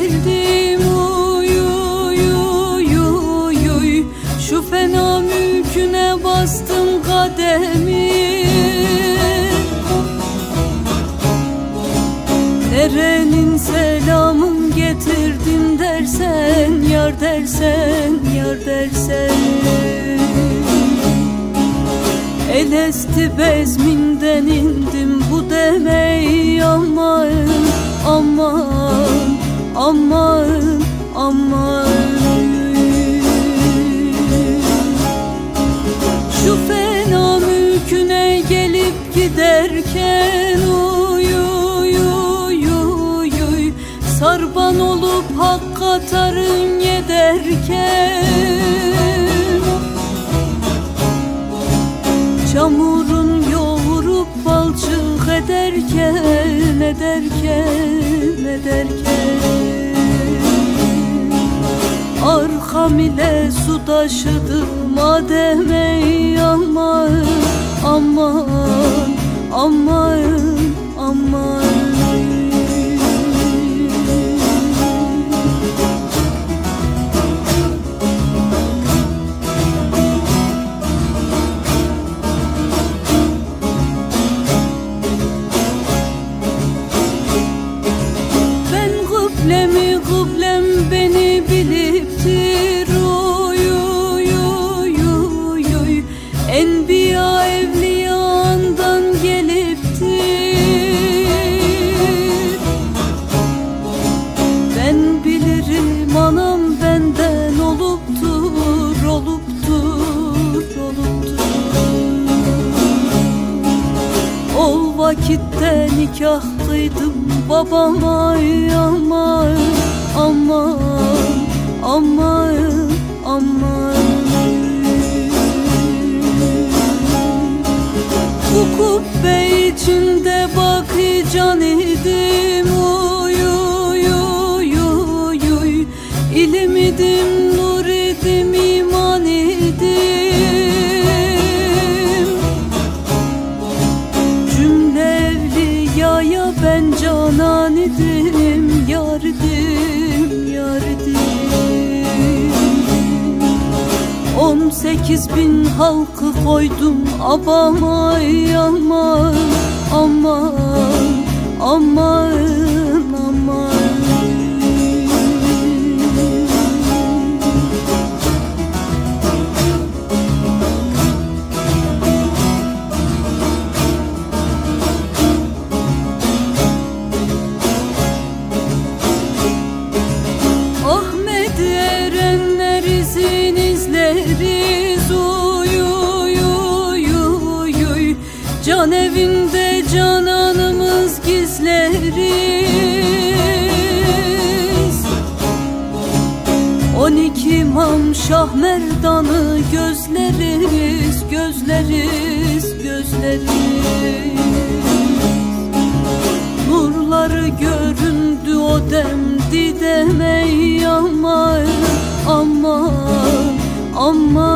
geldim uy uy uy uy Şu fena mülküne bastım kademi. Erenin selamın getirdim dersen Yar dersen, yar dersen. Elesti bezminden indim bu demeyi ama hak katarın yederken Çamurun yoğurup balçık ederken Ederken, ederken. Arkam ile su taşıdım ademe aman Aman, aman, aman kıblem beni biliptir Uy uy uy uy uy Enbiya evliyandan geliptir Ben bilirim anam benden oluptur Oluptur, oluptur. O vakitte nikah kıydım babama aman aman aman aman Bu kubbe içinde bakıcan idim sekiz bin halkı koydum abama aman Aman, cananımız gizleriz. On iki imam Şah Merdan'ı gözleriz Gözleriz, gözleriz. Nurları göründü o dem dideme aman aman aman